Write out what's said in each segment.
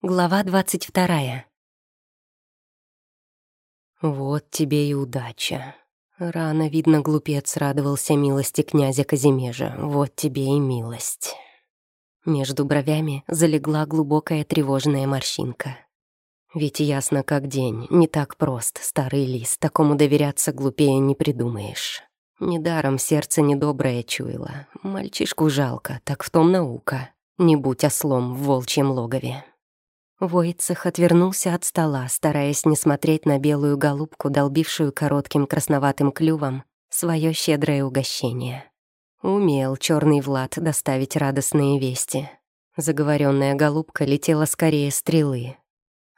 Глава двадцать вторая. «Вот тебе и удача. Рано, видно, глупец радовался милости князя Казимежа. Вот тебе и милость». Между бровями залегла глубокая тревожная морщинка. Ведь ясно как день, не так прост, старый лис, такому доверяться глупее не придумаешь. Недаром сердце недоброе чуяло. Мальчишку жалко, так в том наука. Не будь ослом в волчьем логове. Войцех отвернулся от стола, стараясь не смотреть на белую голубку, долбившую коротким красноватым клювом свое щедрое угощение. Умел черный Влад доставить радостные вести. Заговоренная голубка летела скорее стрелы.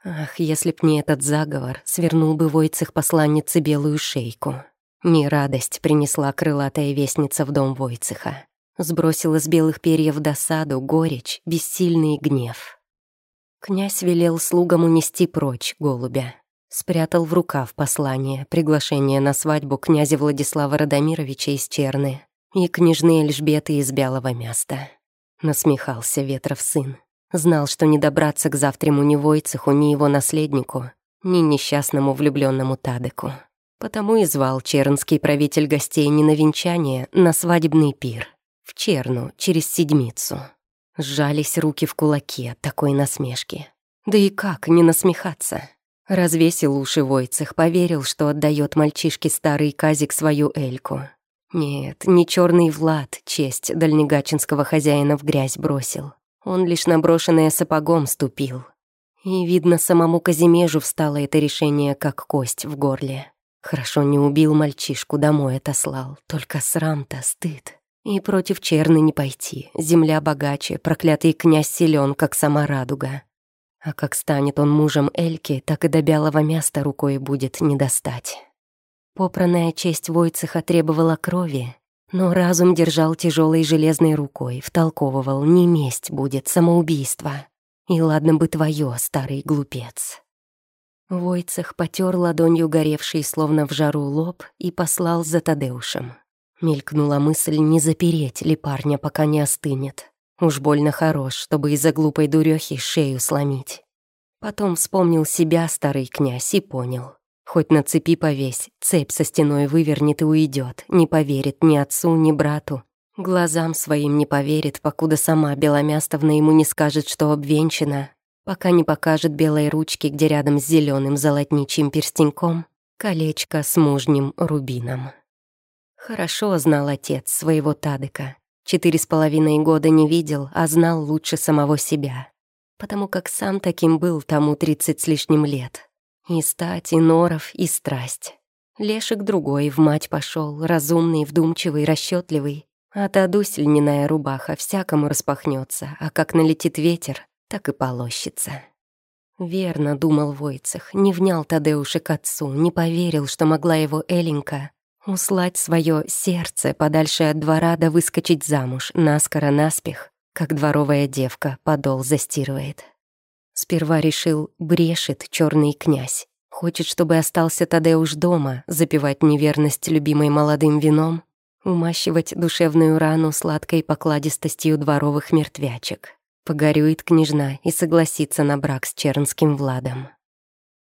Ах, если б не этот заговор, свернул бы Войцех посланнице белую шейку. Не радость принесла крылатая вестница в дом Войцеха. Сбросила с белых перьев досаду, горечь, бессильный гнев. Князь велел слугам унести прочь голубя. Спрятал в рукав послание, приглашение на свадьбу князя Владислава Радомировича из Черны и княжны Эльжбеты из Белого места. Насмехался Ветров сын. Знал, что не добраться к завтраму ни Войцеху, ни его наследнику, ни несчастному влюбленному Тадеку. Потому и звал чернский правитель гостей не на венчание, на свадебный пир. В Черну, через седмицу. Сжались руки в кулаки от такой насмешки. Да и как не насмехаться? Развесил уши Войцех, поверил, что отдает мальчишке старый казик свою Эльку. Нет, не черный Влад честь дальнегачинского хозяина в грязь бросил. Он лишь наброшенное сапогом ступил. И, видно, самому Казимежу встало это решение, как кость в горле. Хорошо не убил мальчишку, домой отослал. Только срам-то, стыд. И против черны не пойти. Земля богаче, проклятый князь силен, как сама радуга. А как станет он мужем Эльки, так и до белого места рукой будет не достать. Попранная честь Войцеха требовала крови, но разум держал тяжелой железной рукой, втолковывал, не месть будет, самоубийство. И ладно бы твое, старый глупец. Войцех потер ладонью горевший, словно в жару лоб, и послал за Тадеушем. Мелькнула мысль, не запереть ли парня, пока не остынет. Уж больно хорош, чтобы из-за глупой дурехи шею сломить. Потом вспомнил себя старый князь и понял. Хоть на цепи повесь, цепь со стеной вывернет и уйдет, не поверит ни отцу, ни брату. Глазам своим не поверит, покуда сама Беломястовна ему не скажет, что обвенчана, пока не покажет белой ручки, где рядом с зеленым золотничьим перстеньком колечко с мужним рубином. Хорошо знал отец своего Тадыка. Четыре с половиной года не видел, а знал лучше самого себя. Потому как сам таким был тому тридцать с лишним лет. И стать, и норов, и страсть. Лешик другой в мать пошел, разумный, вдумчивый, расчетливый. А та дусь льняная рубаха всякому распахнется, а как налетит ветер, так и полощется. Верно, думал Войцех, не внял Тадеушек отцу, не поверил, что могла его Эленька Услать свое сердце подальше от двора да выскочить замуж, наскоро наспех, как дворовая девка подол застирывает. Сперва решил, брешет черный князь. Хочет, чтобы остался Тадеуш дома, запивать неверность любимой молодым вином, умащивать душевную рану сладкой покладистостью дворовых мертвячек. Погорюет княжна и согласится на брак с чернским Владом.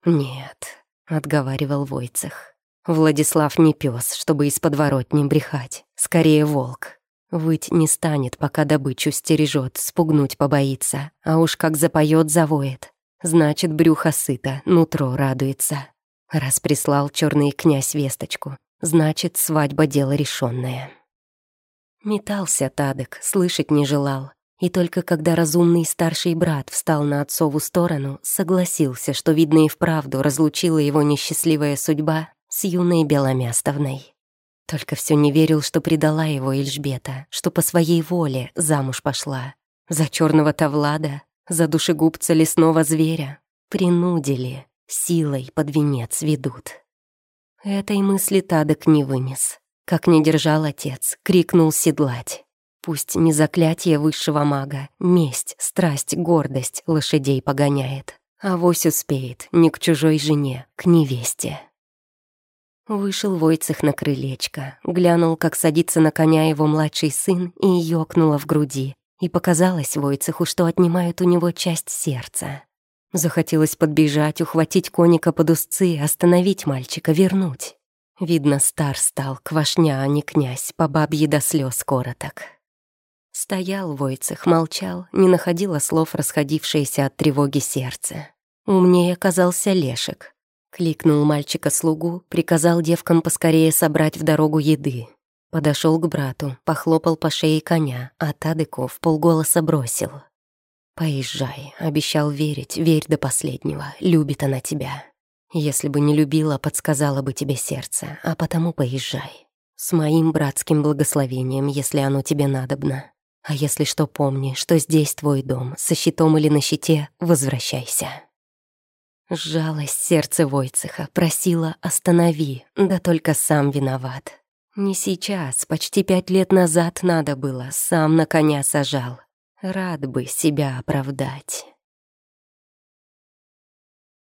«Нет», — отговаривал Войцех. Владислав не пес, чтобы из подворотни брехать. Скорее волк. Выть не станет, пока добычу стережет, спугнуть побоится. А уж как запоет, завоет. Значит, брюхо сыто, нутро радуется. Раз прислал черный князь весточку, значит, свадьба — дело решенное. Метался Тадок, слышать не желал. И только когда разумный старший брат встал на отцову сторону, согласился, что, видно, и вправду разлучила его несчастливая судьба, с юной Беломястовной. Только все не верил, что предала его Эльжбета, что по своей воле замуж пошла. За черного Тавлада, за душегубца лесного зверя. Принудили, силой под венец ведут. Этой мысли Тадок не вынес. Как не держал отец, крикнул седлать. Пусть не заклятие высшего мага, месть, страсть, гордость лошадей погоняет. А вось успеет не к чужой жене, к невесте. Вышел Войцех на крылечко, глянул, как садится на коня его младший сын, и ёкнуло в груди. И показалось Войцеху, что отнимают у него часть сердца. Захотелось подбежать, ухватить коника под узцы, остановить мальчика, вернуть. Видно, стар стал, квашня, а не князь, по бабье до слез короток. Стоял Войцех, молчал, не находила слов, расходившееся от тревоги сердце. Умнее оказался Лешек. Кликнул мальчика-слугу, приказал девкам поскорее собрать в дорогу еды. Подошел к брату, похлопал по шее коня, а Тадыков полголоса бросил. «Поезжай, обещал верить, верь до последнего, любит она тебя. Если бы не любила, подсказала бы тебе сердце, а потому поезжай. С моим братским благословением, если оно тебе надобно. А если что, помни, что здесь твой дом, со щитом или на щите, возвращайся». Сжалось сердце Войцеха, просила «останови», да только сам виноват. Не сейчас, почти пять лет назад надо было, сам на коня сажал. Рад бы себя оправдать.